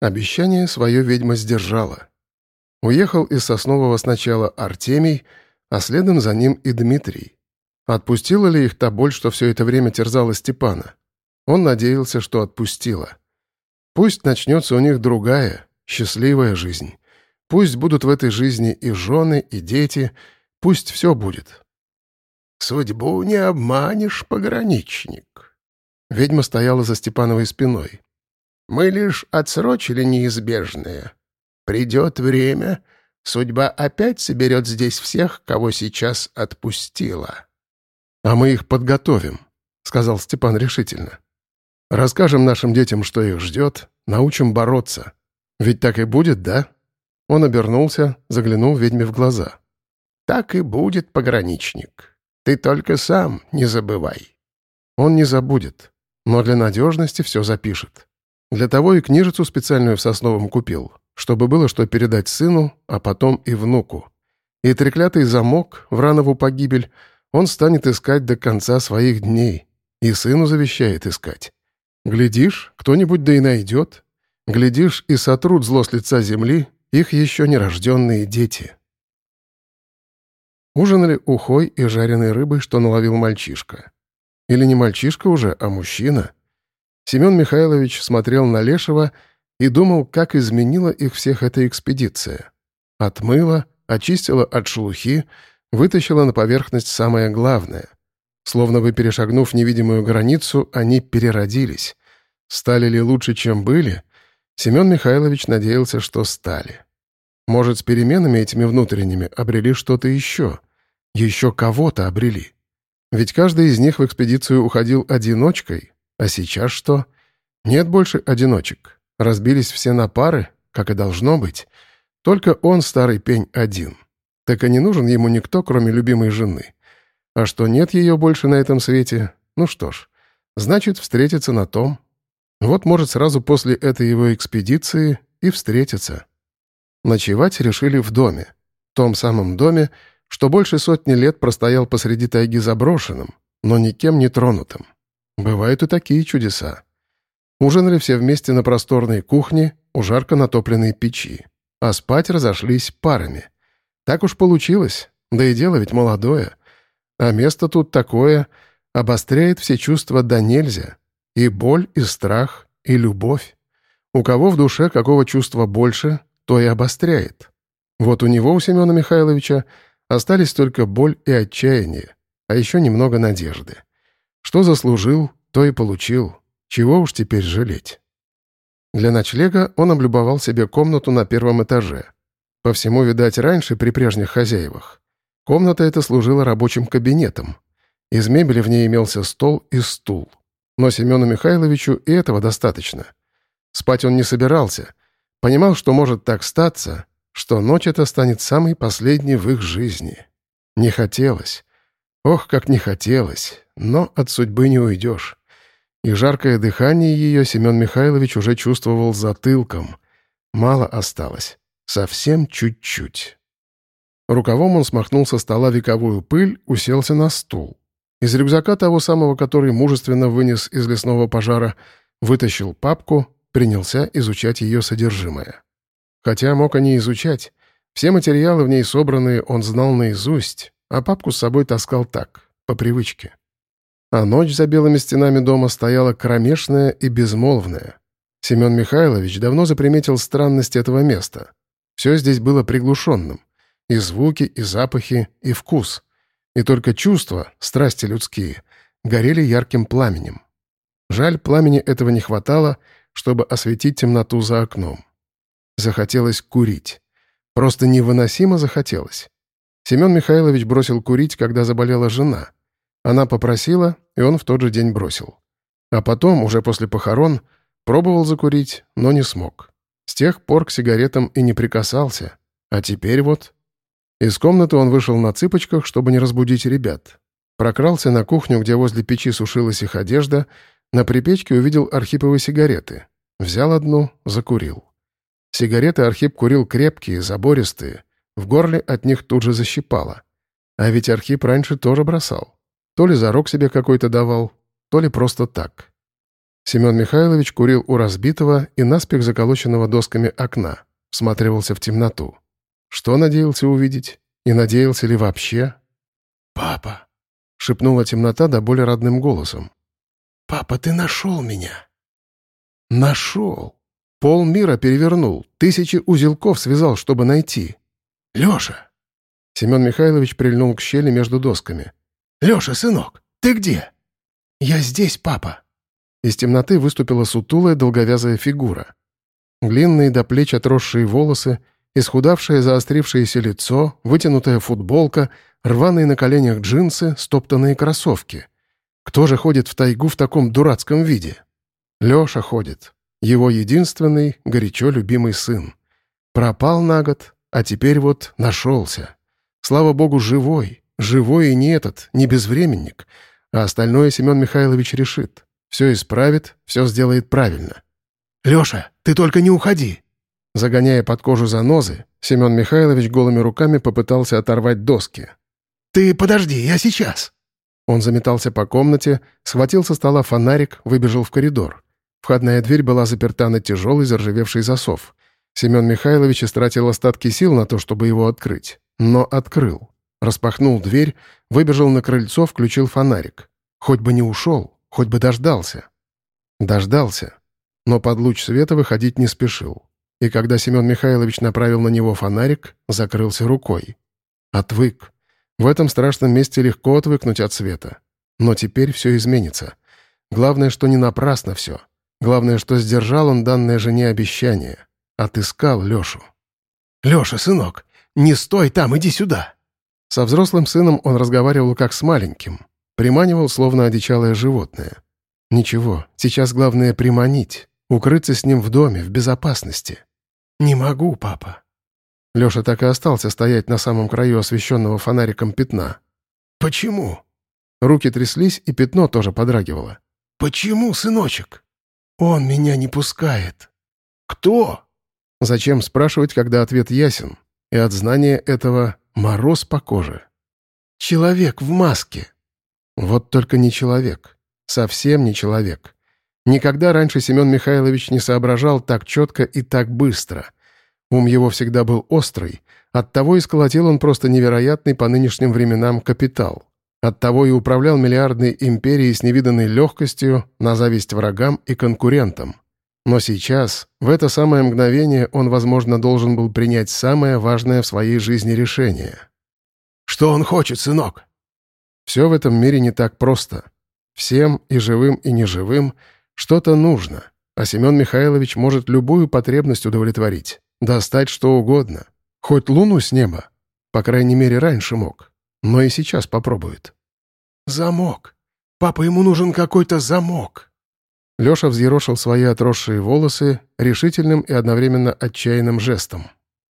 Обещание свое ведьма сдержала. Уехал из Соснового сначала Артемий, а следом за ним и Дмитрий. Отпустила ли их та боль, что все это время терзала Степана? Он надеялся, что отпустила. Пусть начнется у них другая, счастливая жизнь. Пусть будут в этой жизни и жены, и дети. Пусть все будет. «Судьбу не обманешь, пограничник». Ведьма стояла за Степановой спиной. «Мы лишь отсрочили неизбежное. Придет время, судьба опять соберет здесь всех, кого сейчас отпустила». «А мы их подготовим», — сказал Степан решительно. «Расскажем нашим детям, что их ждет, научим бороться. Ведь так и будет, да?» Он обернулся, заглянул ведьме в глаза. «Так и будет, пограничник. Ты только сам не забывай». Он не забудет, но для надежности все запишет. Для того и книжицу специальную в Сосновом купил, чтобы было что передать сыну, а потом и внуку. И треклятый замок, Вранову погибель, он станет искать до конца своих дней. И сыну завещает искать. Глядишь, кто-нибудь да и найдет. Глядишь, и сотрут зло с лица земли их еще нерожденные дети. Ужинали ухой и жареной рыбой, что наловил мальчишка. Или не мальчишка уже, а мужчина. Семен Михайлович смотрел на Лешего и думал, как изменила их всех эта экспедиция. Отмыла, очистила от шелухи, вытащила на поверхность самое главное. Словно бы перешагнув невидимую границу, они переродились. Стали ли лучше, чем были? Семен Михайлович надеялся, что стали. Может, с переменами этими внутренними обрели что-то еще. Еще кого-то обрели. Ведь каждый из них в экспедицию уходил одиночкой, а сейчас что? Нет больше одиночек. Разбились все на пары, как и должно быть. Только он, старый пень, один. Так и не нужен ему никто, кроме любимой жены. А что нет ее больше на этом свете, ну что ж, значит, встретиться на том, вот, может, сразу после этой его экспедиции и встретиться. Ночевать решили в доме. Том самом доме, что больше сотни лет простоял посреди тайги заброшенным, но никем не тронутым. Бывают и такие чудеса. Ужинали все вместе на просторной кухне у жарко натопленной печи, а спать разошлись парами. Так уж получилось, да и дело ведь молодое. А место тут такое обостряет все чувства да нельзя — и боль, и страх, и любовь. У кого в душе какого чувства больше, то и обостряет. Вот у него, у Семена Михайловича, остались только боль и отчаяние, а еще немного надежды. Что заслужил, то и получил. Чего уж теперь жалеть. Для ночлега он облюбовал себе комнату на первом этаже. По всему, видать, раньше, при прежних хозяевах. Комната эта служила рабочим кабинетом. Из мебели в ней имелся стол и стул. Но Семену Михайловичу и этого достаточно. Спать он не собирался. Понимал, что может так статься, что ночь эта станет самой последней в их жизни. Не хотелось. Ох, как не хотелось, но от судьбы не уйдешь. И жаркое дыхание ее Семен Михайлович уже чувствовал затылком. Мало осталось. Совсем чуть-чуть. Рукавом он смахнул со стола вековую пыль, уселся на стул. Из рюкзака того самого, который мужественно вынес из лесного пожара, вытащил папку, принялся изучать ее содержимое. Хотя мог и не изучать. Все материалы в ней собранные он знал наизусть, а папку с собой таскал так, по привычке. А ночь за белыми стенами дома стояла кромешная и безмолвная. Семен Михайлович давно заприметил странность этого места. Все здесь было приглушенным. И звуки, и запахи, и вкус — и только чувства, страсти людские, горели ярким пламенем. Жаль, пламени этого не хватало, чтобы осветить темноту за окном. Захотелось курить. Просто невыносимо захотелось. Семен Михайлович бросил курить, когда заболела жена. Она попросила, и он в тот же день бросил. А потом, уже после похорон, пробовал закурить, но не смог. С тех пор к сигаретам и не прикасался. А теперь вот из комнаты он вышел на цыпочках, чтобы не разбудить ребят. Прокрался на кухню, где возле печи сушилась их одежда, на припечке увидел Архиповые сигареты. Взял одну, закурил. Сигареты Архип курил крепкие, забористые. В горле от них тут же защипало. А ведь Архип раньше тоже бросал. То ли зарок себе какой-то давал, то ли просто так. Семен Михайлович курил у разбитого и наспех заколоченного досками окна, всматривался в темноту. Что надеялся увидеть? И надеялся ли вообще? «Папа!» — шепнула темнота до более родным голосом. «Папа, ты нашел меня!» «Нашел!» Пол мира перевернул, тысячи узелков связал, чтобы найти. «Леша!» Семен Михайлович прильнул к щели между досками. «Леша, сынок, ты где?» «Я здесь, папа!» Из темноты выступила сутулая долговязая фигура. Длинные до плеч отросшие волосы, исхудавшее заострившееся лицо, вытянутая футболка, рваные на коленях джинсы, стоптанные кроссовки. Кто же ходит в тайгу в таком дурацком виде? Леша ходит. Его единственный, горячо любимый сын. Пропал на год, а теперь вот нашелся. Слава богу, живой. Живой и не этот, не безвременник. А остальное Семен Михайлович решит. Все исправит, все сделает правильно. «Леша, ты только не уходи!» Загоняя под кожу занозы, Семен Михайлович голыми руками попытался оторвать доски. «Ты подожди, я сейчас!» Он заметался по комнате, схватил со стола фонарик, выбежал в коридор. Входная дверь была заперта на тяжелый заржавевший засов. Семен Михайлович истратил остатки сил на то, чтобы его открыть. Но открыл. Распахнул дверь, выбежал на крыльцо, включил фонарик. Хоть бы не ушел, хоть бы дождался. Дождался. Но под луч света выходить не спешил. И когда Семен Михайлович направил на него фонарик, закрылся рукой. Отвык. В этом страшном месте легко отвыкнуть от света. Но теперь все изменится. Главное, что не напрасно все. Главное, что сдержал он данное жене обещание. Отыскал Лешу. «Леша, сынок, не стой там, иди сюда!» Со взрослым сыном он разговаривал как с маленьким. Приманивал, словно одичалое животное. Ничего, сейчас главное приманить, укрыться с ним в доме, в безопасности. «Не могу, папа». Леша так и остался стоять на самом краю освещенного фонариком пятна. «Почему?» Руки тряслись, и пятно тоже подрагивало. «Почему, сыночек?» «Он меня не пускает». «Кто?» Зачем спрашивать, когда ответ ясен? И от знания этого мороз по коже. «Человек в маске». Вот только не человек. Совсем не человек. Никогда раньше Семен Михайлович не соображал так четко и так быстро. Ум его всегда был острый, оттого и сколотил он просто невероятный по нынешним временам капитал. Оттого и управлял миллиардной империей с невиданной легкостью на зависть врагам и конкурентам. Но сейчас, в это самое мгновение, он, возможно, должен был принять самое важное в своей жизни решение. «Что он хочет, сынок?» Все в этом мире не так просто. Всем, и живым, и неживым, что-то нужно, а Семен Михайлович может любую потребность удовлетворить, достать что угодно, хоть луну с неба, по крайней мере, раньше мог но и сейчас попробует. «Замок! Папа, ему нужен какой-то замок!» Леша взъерошил свои отросшие волосы решительным и одновременно отчаянным жестом.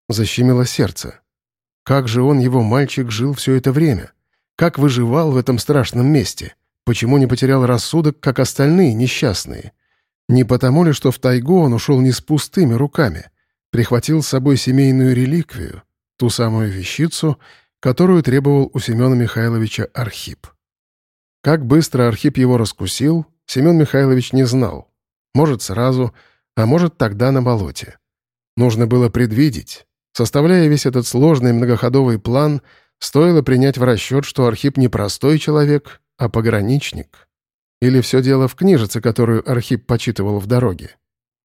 Защемило сердце. Как же он, его мальчик, жил все это время? Как выживал в этом страшном месте? Почему не потерял рассудок, как остальные несчастные? Не потому ли, что в тайгу он ушел не с пустыми руками? Прихватил с собой семейную реликвию, ту самую вещицу, которую требовал у Семена Михайловича Архип. Как быстро Архип его раскусил, Семен Михайлович не знал. Может, сразу, а может, тогда на болоте. Нужно было предвидеть. Составляя весь этот сложный многоходовый план, стоило принять в расчет, что Архип не простой человек, а пограничник. Или все дело в книжице, которую Архип почитывал в дороге.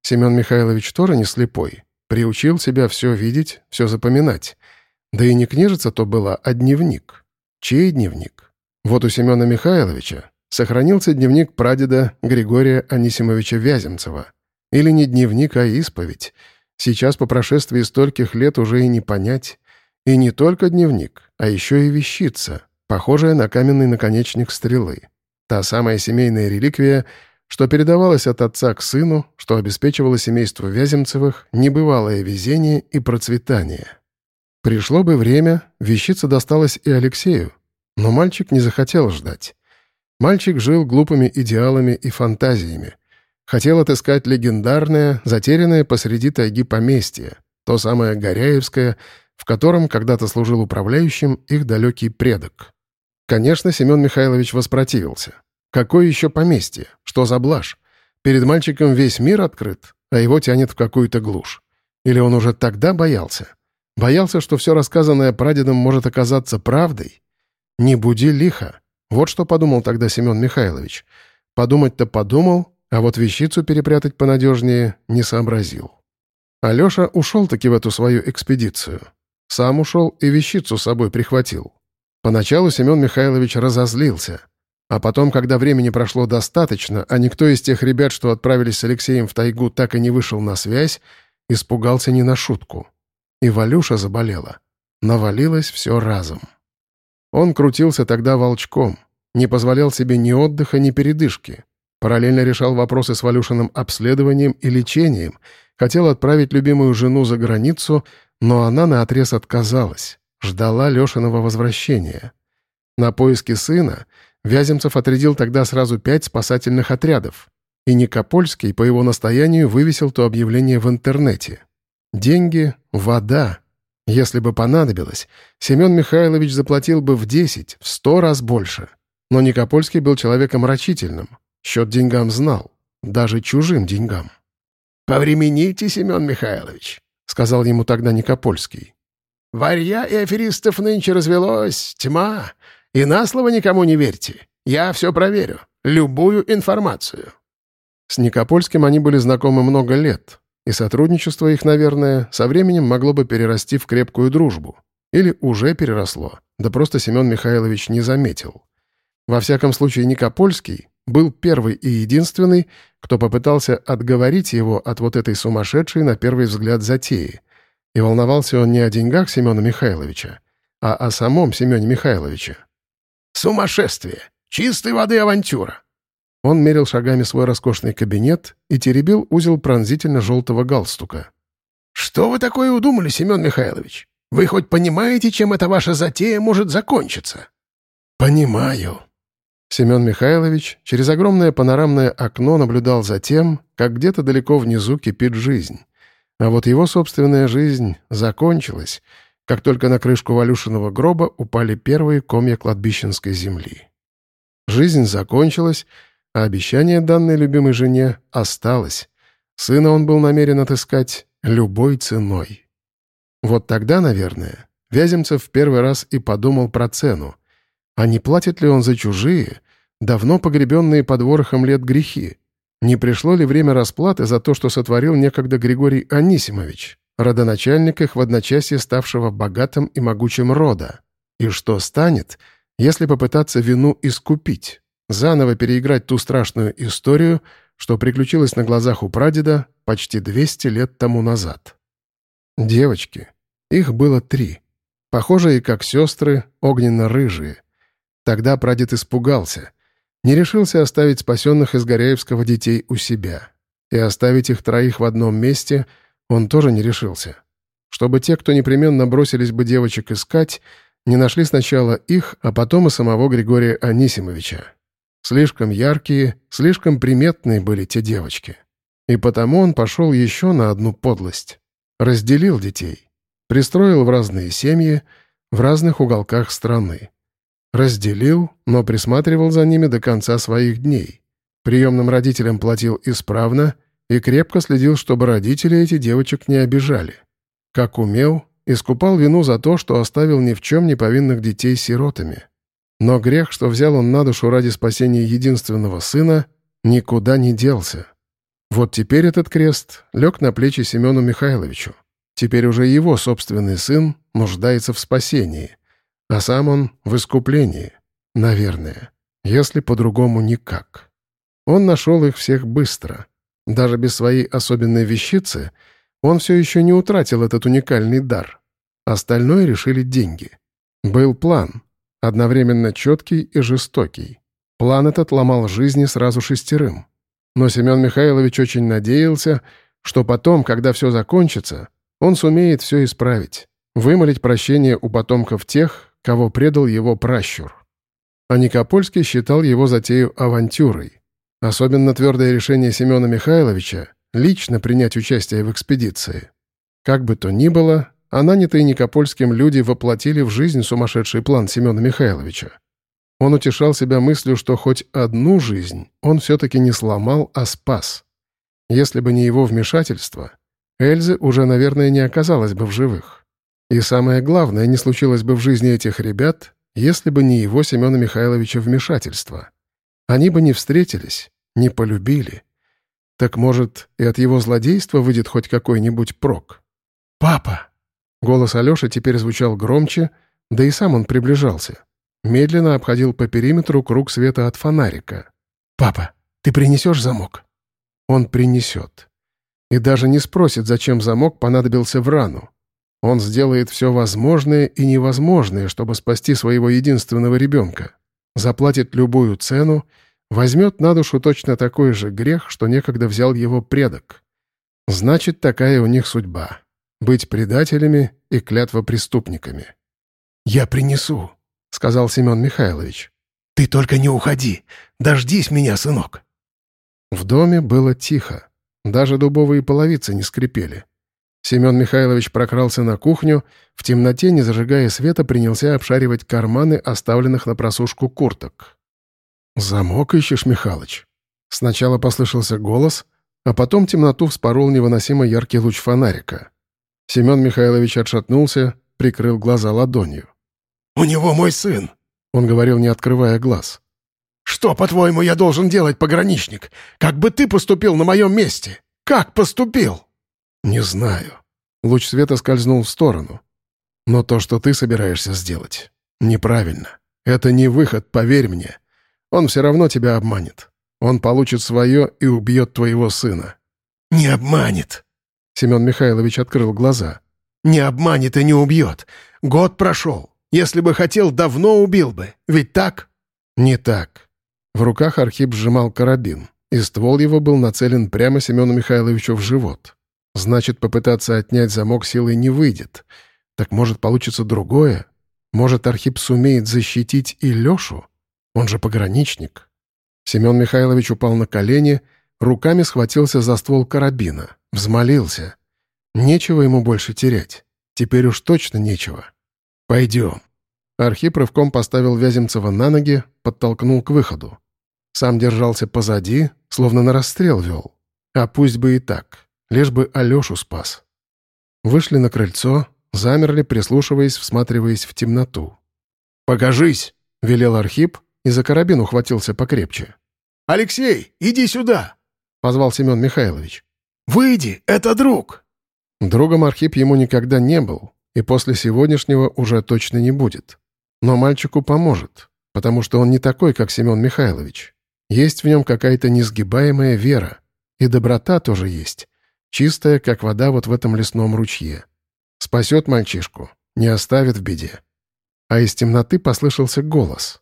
Семен Михайлович тоже не слепой. Приучил себя все видеть, все запоминать. Да и не книжица то была, а дневник. Чей дневник? Вот у Семена Михайловича сохранился дневник прадеда Григория Анисимовича Вяземцева. Или не дневник, а исповедь. Сейчас по прошествии стольких лет уже и не понять. И не только дневник, а еще и вещица, похожая на каменный наконечник стрелы. Та самая семейная реликвия, что передавалась от отца к сыну, что обеспечивало семейству Вяземцевых небывалое везение и процветание. Пришло бы время, вещица досталась и Алексею. Но мальчик не захотел ждать. Мальчик жил глупыми идеалами и фантазиями. Хотел отыскать легендарное, затерянное посреди тайги поместье, то самое Горяевское, в котором когда-то служил управляющим их далекий предок. Конечно, Семен Михайлович воспротивился. Какое еще поместье? Что за блажь? Перед мальчиком весь мир открыт, а его тянет в какую-то глушь. Или он уже тогда боялся? Боялся, что все рассказанное прадедом может оказаться правдой? Не буди лихо. Вот что подумал тогда Семен Михайлович. Подумать-то подумал, а вот вещицу перепрятать понадежнее не сообразил. Алеша ушел-таки в эту свою экспедицию. Сам ушел и вещицу с собой прихватил. Поначалу Семен Михайлович разозлился. А потом, когда времени прошло достаточно, а никто из тех ребят, что отправились с Алексеем в тайгу, так и не вышел на связь, испугался не на шутку. И Валюша заболела. Навалилось все разом. Он крутился тогда волчком, не позволял себе ни отдыха, ни передышки. Параллельно решал вопросы с Валюшиным обследованием и лечением, хотел отправить любимую жену за границу, но она наотрез отказалась, ждала Лешиного возвращения. На поиски сына Вяземцев отрядил тогда сразу пять спасательных отрядов, и Никопольский по его настоянию вывесил то объявление в интернете. Деньги — вода. Если бы понадобилось, Семен Михайлович заплатил бы в 10, в 100 раз больше. Но Никопольский был человеком рачительным. Счет деньгам знал, даже чужим деньгам. «Повремените, Семен Михайлович», — сказал ему тогда Никопольский. «Варья и аферистов нынче развелось, тьма, и на слово никому не верьте. Я все проверю, любую информацию». С Никопольским они были знакомы много лет, и сотрудничество их, наверное, со временем могло бы перерасти в крепкую дружбу. Или уже переросло, да просто Семен Михайлович не заметил. Во всяком случае, Никопольский был первый и единственный, кто попытался отговорить его от вот этой сумасшедшей, на первый взгляд, затеи. И волновался он не о деньгах Семена Михайловича, а о самом Семене Михайловиче. «Сумасшествие! Чистой воды авантюра!» Он мерил шагами свой роскошный кабинет и теребил узел пронзительно-желтого галстука. «Что вы такое удумали, Семен Михайлович? Вы хоть понимаете, чем эта ваша затея может закончиться?» «Понимаю», Семен Михайлович через огромное панорамное окно наблюдал за тем, как где-то далеко внизу кипит жизнь. А вот его собственная жизнь закончилась, как только на крышку Валюшиного гроба упали первые комья кладбищенской земли. Жизнь закончилась, а обещание данной любимой жене осталось. Сына он был намерен отыскать любой ценой. Вот тогда, наверное, Вяземцев в первый раз и подумал про цену — а не платит ли он за чужие, давно погребенные под ворохом лет грехи? Не пришло ли время расплаты за то, что сотворил некогда Григорий Анисимович, родоначальник их в одночасье ставшего богатым и могучим рода? И что станет, если попытаться вину искупить, заново переиграть ту страшную историю, что приключилась на глазах у прадеда почти 200 лет тому назад? Девочки. Их было три. Похожие, как сестры, огненно-рыжие — Тогда прадед испугался. Не решился оставить спасенных из Горяевского детей у себя. И оставить их троих в одном месте он тоже не решился. Чтобы те, кто непременно бросились бы девочек искать, не нашли сначала их, а потом и самого Григория Анисимовича. Слишком яркие, слишком приметные были те девочки. И потому он пошел еще на одну подлость. Разделил детей. Пристроил в разные семьи, в разных уголках страны. Разделил, но присматривал за ними до конца своих дней. Приемным родителям платил исправно и крепко следил, чтобы родители эти девочек не обижали. Как умел, искупал вину за то, что оставил ни в чем не повинных детей сиротами. Но грех, что взял он на душу ради спасения единственного сына, никуда не делся. Вот теперь этот крест лег на плечи Семену Михайловичу. Теперь уже его собственный сын нуждается в спасении. А сам он в искуплении, наверное, если по-другому никак. Он нашел их всех быстро. Даже без своей особенной вещицы он все еще не утратил этот уникальный дар. Остальное решили деньги. Был план, одновременно четкий и жестокий. План этот ломал жизни сразу шестерым. Но Семен Михайлович очень надеялся, что потом, когда все закончится, он сумеет все исправить, вымолить прощение у потомков тех, кого предал его пращур. А Никопольский считал его затею авантюрой. Особенно твердое решение Семена Михайловича лично принять участие в экспедиции. Как бы то ни было, а нанятые Никопольским люди воплотили в жизнь сумасшедший план Семена Михайловича. Он утешал себя мыслью, что хоть одну жизнь он все-таки не сломал, а спас. Если бы не его вмешательство, Эльзы уже, наверное, не оказалась бы в живых. И самое главное, не случилось бы в жизни этих ребят, если бы не его Семена Михайловича вмешательство. Они бы не встретились, не полюбили. Так, может, и от его злодейства выйдет хоть какой-нибудь прок? «Папа!» Голос Алёши теперь звучал громче, да и сам он приближался. Медленно обходил по периметру круг света от фонарика. «Папа, ты принесешь замок?» Он принесет. И даже не спросит, зачем замок понадобился в рану. Он сделает все возможное и невозможное, чтобы спасти своего единственного ребенка. Заплатит любую цену, возьмет на душу точно такой же грех, что некогда взял его предок. Значит, такая у них судьба — быть предателями и клятвопреступниками. «Я принесу», — сказал Семен Михайлович. «Ты только не уходи! Дождись меня, сынок!» В доме было тихо. Даже дубовые половицы не скрипели. Семен Михайлович прокрался на кухню, в темноте, не зажигая света, принялся обшаривать карманы, оставленных на просушку курток. «Замок ищешь, Михалыч?» Сначала послышался голос, а потом темноту вспорол невыносимо яркий луч фонарика. Семен Михайлович отшатнулся, прикрыл глаза ладонью. «У него мой сын», — он говорил, не открывая глаз. «Что, по-твоему, я должен делать, пограничник? Как бы ты поступил на моем месте? Как поступил?» «Не знаю». Луч света скользнул в сторону. «Но то, что ты собираешься сделать, неправильно. Это не выход, поверь мне. Он все равно тебя обманет. Он получит свое и убьет твоего сына». «Не обманет!» Семен Михайлович открыл глаза. «Не обманет и не убьет. Год прошел. Если бы хотел, давно убил бы. Ведь так?» «Не так». В руках Архип сжимал карабин, и ствол его был нацелен прямо Семену Михайловичу в живот. Значит, попытаться отнять замок силой не выйдет. Так может, получится другое? Может, Архип сумеет защитить и Лешу? Он же пограничник. Семен Михайлович упал на колени, руками схватился за ствол карабина, взмолился. Нечего ему больше терять. Теперь уж точно нечего. «Пойдем». Архип рывком поставил Вяземцева на ноги, подтолкнул к выходу. Сам держался позади, словно на расстрел вел. А пусть бы и так, лишь бы Алешу спас. Вышли на крыльцо, замерли, прислушиваясь, всматриваясь в темноту. «Покажись!» — велел Архип и за карабин ухватился покрепче. «Алексей, иди сюда!» — позвал Семен Михайлович. «Выйди, это друг!» Другом Архип ему никогда не был, и после сегодняшнего уже точно не будет. Но мальчику поможет, потому что он не такой, как Семен Михайлович. Есть в нем какая-то несгибаемая вера, и доброта тоже есть, чистая, как вода вот в этом лесном ручье. Спасет мальчишку, не оставит в беде. А из темноты послышался голос.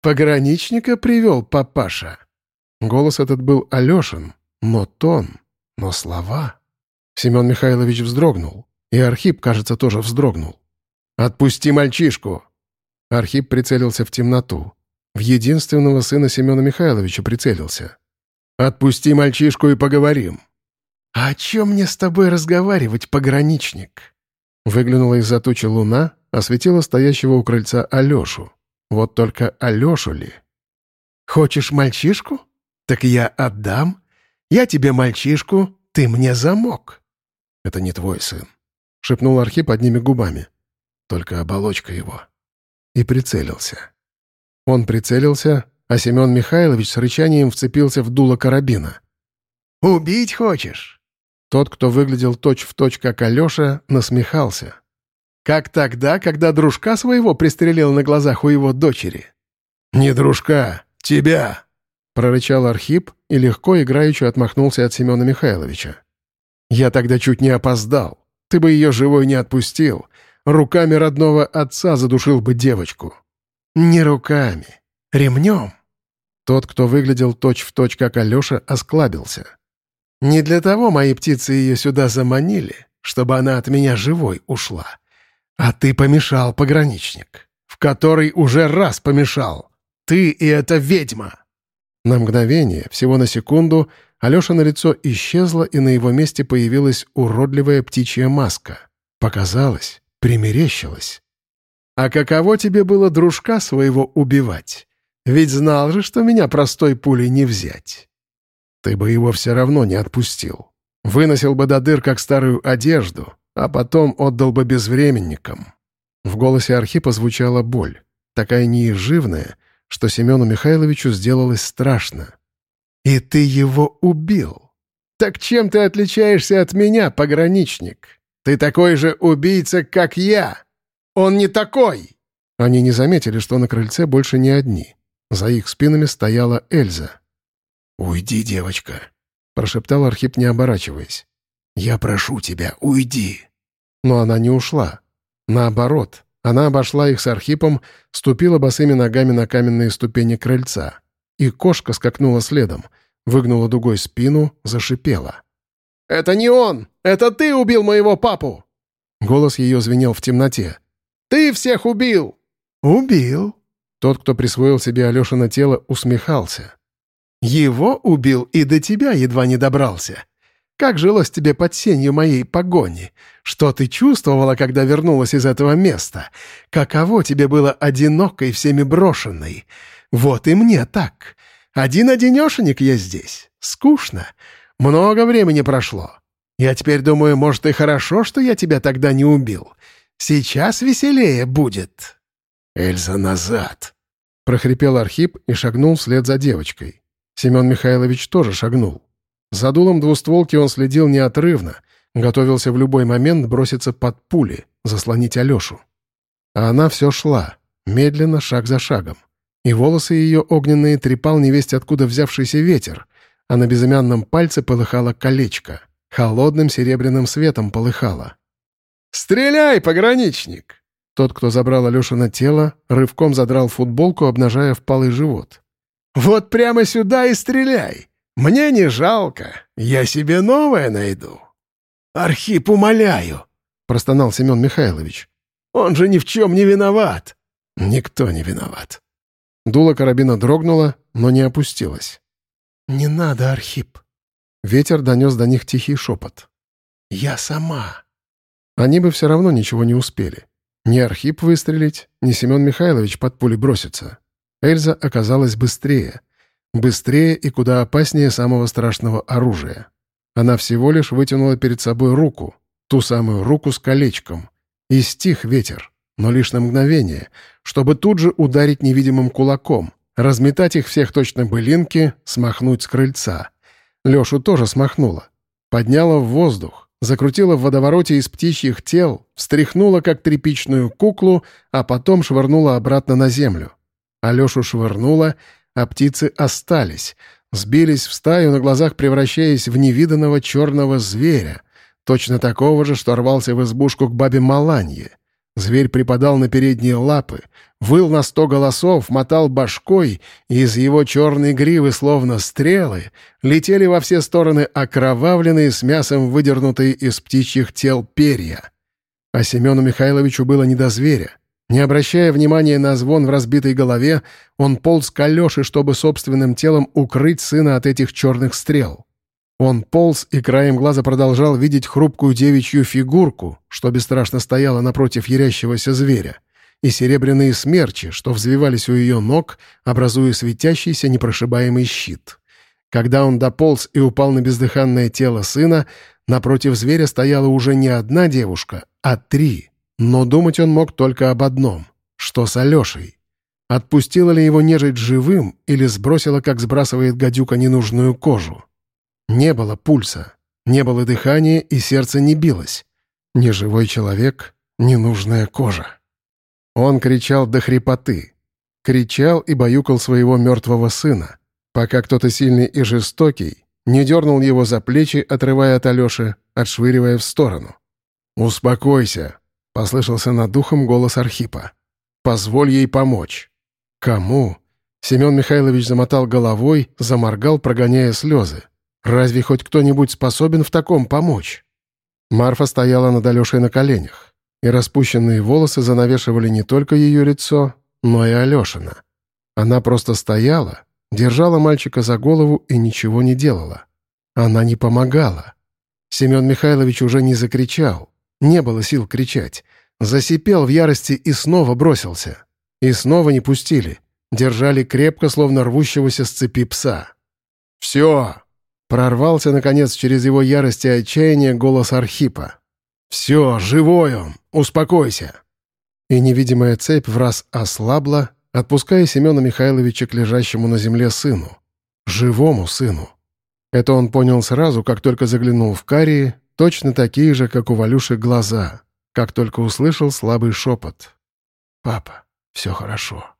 «Пограничника привел папаша». Голос этот был Алешин, но тон, но слова. Семен Михайлович вздрогнул. И Архип, кажется, тоже вздрогнул. «Отпусти мальчишку!» Архип прицелился в темноту. В единственного сына Семена Михайловича прицелился. «Отпусти мальчишку и поговорим». «А о чем мне с тобой разговаривать, пограничник?» Выглянула из-за тучи луна, осветила стоящего у крыльца Алешу. Вот только Алешу ли? «Хочешь мальчишку? Так я отдам. Я тебе мальчишку, ты мне замок». «Это не твой сын. — шепнул Архип одними губами. «Только оболочка его». И прицелился. Он прицелился, а Семен Михайлович с рычанием вцепился в дуло карабина. «Убить хочешь?» Тот, кто выглядел точь-в-точь, точь, как Алеша, насмехался. «Как тогда, когда дружка своего пристрелил на глазах у его дочери?» «Не дружка, тебя!» — прорычал Архип и легко играючи отмахнулся от Семена Михайловича. «Я тогда чуть не опоздал. Ты бы ее живой не отпустил. Руками родного отца задушил бы девочку». «Не руками. Ремнем». Тот, кто выглядел точь-в-точь, точь, как Алеша, осклабился. «Не для того мои птицы ее сюда заманили, чтобы она от меня живой ушла. А ты помешал, пограничник, в который уже раз помешал. Ты и эта ведьма». На мгновение, всего на секунду, Алеша на лицо исчезла, и на его месте появилась уродливая птичья маска. Показалось, примерещилось. «А каково тебе было дружка своего убивать?» Ведь знал же, что меня простой пулей не взять. Ты бы его все равно не отпустил. Выносил бы до дыр, как старую одежду, а потом отдал бы безвременникам». В голосе Архипа звучала боль, такая неизживная, что Семену Михайловичу сделалось страшно. «И ты его убил? Так чем ты отличаешься от меня, пограничник? Ты такой же убийца, как я! Он не такой!» Они не заметили, что на крыльце больше не одни. За их спинами стояла Эльза. «Уйди, девочка», — прошептал Архип, не оборачиваясь. «Я прошу тебя, уйди». Но она не ушла. Наоборот, она обошла их с Архипом, ступила босыми ногами на каменные ступени крыльца. И кошка скакнула следом, выгнула дугой спину, зашипела. «Это не он! Это ты убил моего папу!» Голос ее звенел в темноте. «Ты всех убил!» «Убил!» Тот, кто присвоил себе Алешина тело, усмехался. «Его убил и до тебя едва не добрался. Как жилось тебе под сенью моей погони? Что ты чувствовала, когда вернулась из этого места? Каково тебе было одинокой, всеми брошенной? Вот и мне так. Один-одинешенек я здесь. Скучно. Много времени прошло. Я теперь думаю, может, и хорошо, что я тебя тогда не убил. Сейчас веселее будет». «Эльза, назад!» — прохрипел Архип и шагнул вслед за девочкой. Семен Михайлович тоже шагнул. За дулом двустволки он следил неотрывно, готовился в любой момент броситься под пули, заслонить Алешу. А она все шла, медленно, шаг за шагом. И волосы ее огненные трепал невесть откуда взявшийся ветер, а на безымянном пальце полыхало колечко. Холодным серебряным светом полыхало. «Стреляй, пограничник!» Тот, кто забрал Алешина тело, рывком задрал футболку, обнажая впалый живот. «Вот прямо сюда и стреляй! Мне не жалко, я себе новое найду. Архип, умоляю, простонал Семен Михайлович. Он же ни в чем не виноват. Никто не виноват. Дуло карабина дрогнуло, но не опустилось. «Не надо, Архип!» Ветер донес до них тихий шепот. «Я сама!» Они бы все равно ничего не успели. Ни Архип выстрелить, ни Семен Михайлович под пули броситься. Эльза оказалась быстрее. Быстрее и куда опаснее самого страшного оружия. Она всего лишь вытянула перед собой руку, ту самую руку с колечком. И стих ветер, но лишь на мгновение, чтобы тут же ударить невидимым кулаком, разметать их всех точно былинки, смахнуть с крыльца. Лешу тоже смахнула. Подняла в воздух, закрутила в водовороте из птичьих тел, встряхнула, как тряпичную куклу, а потом швырнула обратно на землю. Алешу швырнула, а птицы остались, сбились в стаю на глазах, превращаясь в невиданного черного зверя, точно такого же, что рвался в избушку к бабе Маланье. Зверь припадал на передние лапы, выл на сто голосов, мотал башкой, и из его черной гривы, словно стрелы, летели во все стороны окровавленные с мясом выдернутые из птичьих тел перья. А Семену Михайловичу было не до зверя. Не обращая внимания на звон в разбитой голове, он полз к Алёше, чтобы собственным телом укрыть сына от этих черных стрел. Он полз и краем глаза продолжал видеть хрупкую девичью фигурку, что бесстрашно стояла напротив ярящегося зверя, и серебряные смерчи, что взвивались у ее ног, образуя светящийся непрошибаемый щит. Когда он дополз и упал на бездыханное тело сына, напротив зверя стояла уже не одна девушка, а три — но думать он мог только об одном — что с Алешей. Отпустила ли его нежить живым или сбросила, как сбрасывает гадюка, ненужную кожу? Не было пульса, не было дыхания и сердце не билось. Ни живой человек, ненужная кожа. Он кричал до хрипоты. Кричал и баюкал своего мертвого сына, пока кто-то сильный и жестокий не дернул его за плечи, отрывая от Алеши, отшвыривая в сторону. «Успокойся», Послышался над духом голос Архипа. «Позволь ей помочь». «Кому?» Семен Михайлович замотал головой, заморгал, прогоняя слезы. «Разве хоть кто-нибудь способен в таком помочь?» Марфа стояла над Алешей на коленях, и распущенные волосы занавешивали не только ее лицо, но и Алешина. Она просто стояла, держала мальчика за голову и ничего не делала. Она не помогала. Семен Михайлович уже не закричал. Не было сил кричать. Засипел в ярости и снова бросился. И снова не пустили. держали крепко, словно рвущегося с цепи пса. «Все!» — прорвался, наконец, через его ярость и отчаяние голос Архипа. «Все, живой он! Успокойся!» И невидимая цепь в раз ослабла, отпуская Семена Михайловича к лежащему на земле сыну. Живому сыну. Это он понял сразу, как только заглянул в карии, точно такие же, как у Валюши, глаза, как только услышал слабый шепот. «Папа, все хорошо».